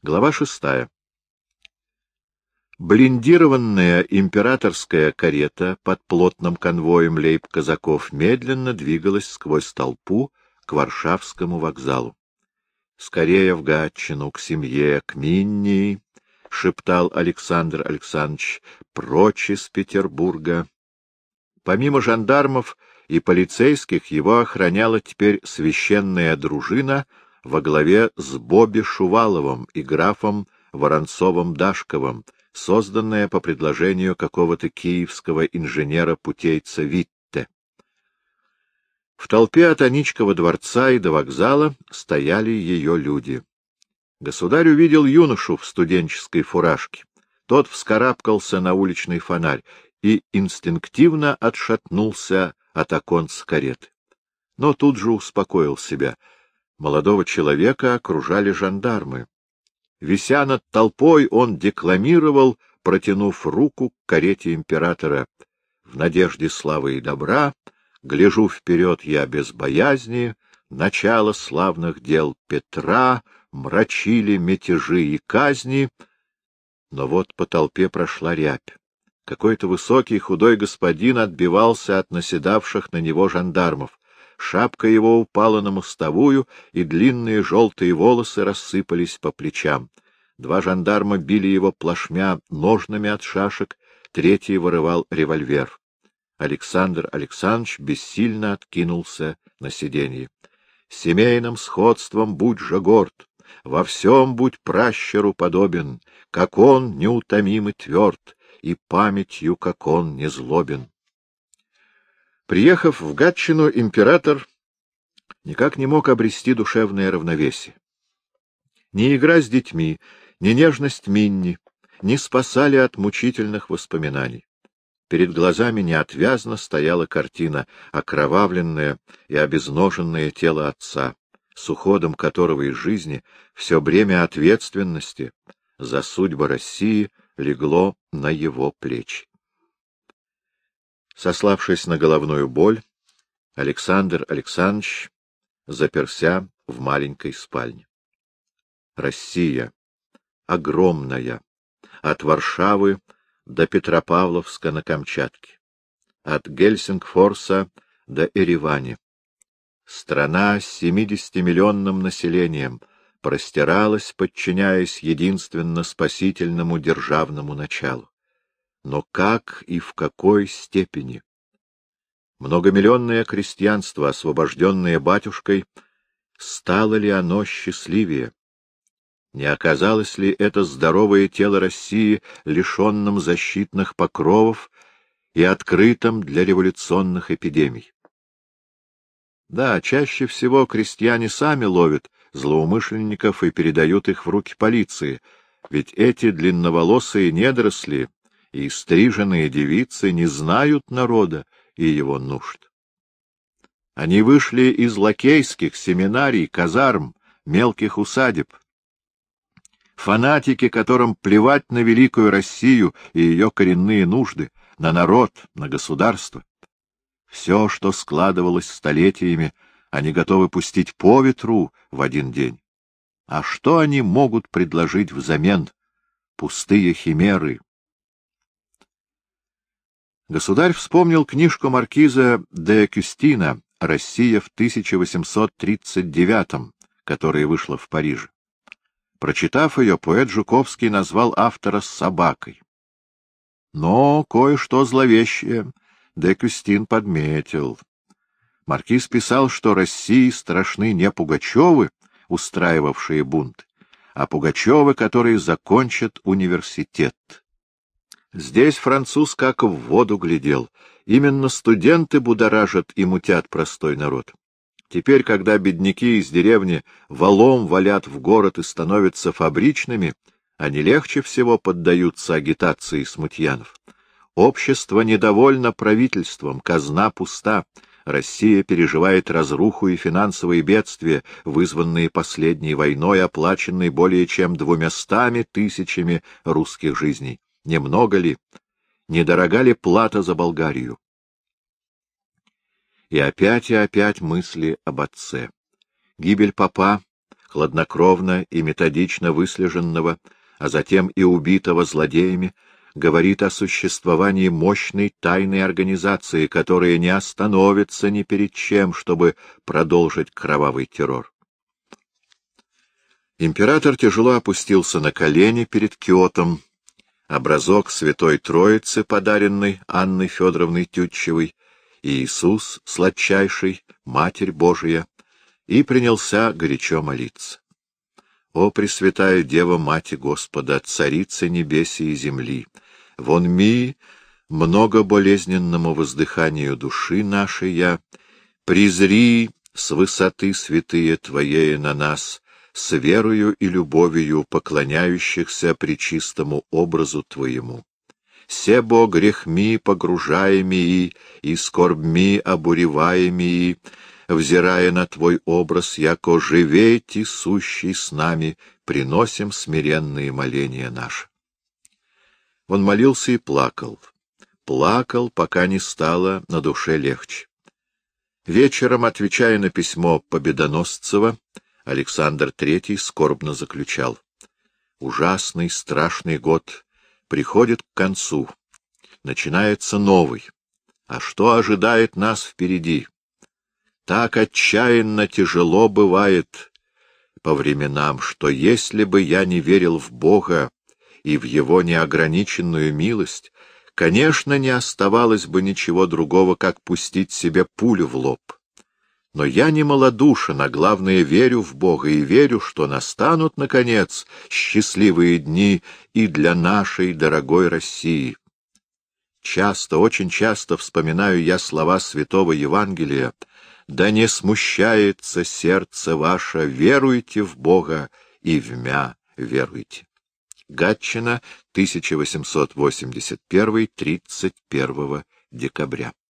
Глава шестая. Блиндированная императорская карета под плотным конвоем лейб-казаков медленно двигалась сквозь толпу к Варшавскому вокзалу. «Скорее в Гатчину, к семье, к Минни!» — шептал Александр Александрович, — прочь из Петербурга. Помимо жандармов и полицейских его охраняла теперь священная дружина во главе с Бобби Шуваловым и графом Воронцовым-Дашковым, созданная по предложению какого-то киевского инженера-путейца Витте. В толпе от Аничкова дворца и до вокзала стояли ее люди. Государь увидел юношу в студенческой фуражке. Тот вскарабкался на уличный фонарь и инстинктивно отшатнулся от оконца кареты. Но тут же успокоил себя. Молодого человека окружали жандармы. Вися над толпой, он декламировал, протянув руку к карете императора. В надежде славы и добра, гляжу вперед я без боязни, начало славных дел Петра, мрачили мятежи и казни. Но вот по толпе прошла рябь. Какой-то высокий худой господин отбивался от наседавших на него жандармов. Шапка его упала на мостовую, и длинные желтые волосы рассыпались по плечам. Два жандарма били его плашмя ножными от шашек, третий вырывал револьвер. Александр Александрович бессильно откинулся на сиденье. — Семейным сходством будь же горд, во всем будь пращеру подобен, как он неутомим и тверд, и памятью, как он не злобен. Приехав в Гатчину, император никак не мог обрести душевное равновесие. Ни игра с детьми, ни нежность Минни не спасали от мучительных воспоминаний. Перед глазами неотвязно стояла картина, окровавленное и обезноженное тело отца, с уходом которого из жизни все бремя ответственности за судьбы России легло на его плечи. Сославшись на головную боль, Александр Александрович заперся в маленькой спальне. Россия, огромная, от Варшавы до Петропавловска на Камчатке, от Гельсингфорса до Еревани. Страна с 70-миллионным населением — простиралась, подчиняясь единственно спасительному державному началу. Но как и в какой степени? Многомиллионное крестьянство, освобожденное батюшкой, стало ли оно счастливее? Не оказалось ли это здоровое тело России лишенным защитных покровов и открытым для революционных эпидемий? Да, чаще всего крестьяне сами ловят злоумышленников и передают их в руки полиции, ведь эти длинноволосые недоросли и стриженные девицы не знают народа и его нужд. Они вышли из лакейских семинарий, казарм, мелких усадеб. Фанатики, которым плевать на великую Россию и ее коренные нужды, на народ, на государство. Все, что складывалось столетиями, они готовы пустить по ветру в один день. А что они могут предложить взамен? Пустые химеры. Государь вспомнил книжку маркиза де Кюстина «Россия в 1839 которая вышла в Париже. Прочитав ее, поэт Жуковский назвал автора собакой. Но кое-что зловещее де Кюстин подметил. Маркиз писал, что России страшны не Пугачевы, устраивавшие бунт, а Пугачевы, которые закончат университет. Здесь француз как в воду глядел. Именно студенты будоражат и мутят простой народ. Теперь, когда бедняки из деревни валом валят в город и становятся фабричными, они легче всего поддаются агитации смутьянов. Общество недовольно правительством, казна пуста, Россия переживает разруху и финансовые бедствия, вызванные последней войной, оплаченной более чем двумястами тысячами русских жизней. Немного ли? Недорога ли плата за Болгарию? И опять и опять мысли об отце. Гибель папа хладнокровно и методично выслеженного, а затем и убитого злодеями, говорит о существовании мощной тайной организации, которая не остановится ни перед чем, чтобы продолжить кровавый террор. Император тяжело опустился на колени перед Киотом. Образок Святой Троицы, подаренный Анной Федоровной Тютчевой, и Иисус, сладчайший, Матерь Божия, и принялся горячо молиться. О, Пресвятая Дева, Мать Господа, Царица небеси и земли! Вон ми, много болезненному воздыханию души нашей я, презри с высоты святые Твоей на нас, с верою и любовью поклоняющихся причистому образу Твоему. Себо грехми погружаеми и скорбми обуреваеми, взирая на Твой образ, яко живейте сущий с нами, приносим смиренные моления наши. Он молился и плакал. Плакал, пока не стало на душе легче. Вечером, отвечая на письмо Победоносцева, Александр III скорбно заключал. Ужасный, страшный год приходит к концу. Начинается новый. А что ожидает нас впереди? Так отчаянно тяжело бывает по временам, что если бы я не верил в Бога и в Его неограниченную милость, конечно, не оставалось бы ничего другого, как пустить себе пулю в лоб. Но я не малодушен, а главное, верю в Бога и верю, что настанут, наконец, счастливые дни и для нашей дорогой России. Часто, очень часто вспоминаю я слова святого Евангелия «Да не смущается сердце ваше, веруйте в Бога и в мя веруйте». Гатчина, 1881-31 декабря.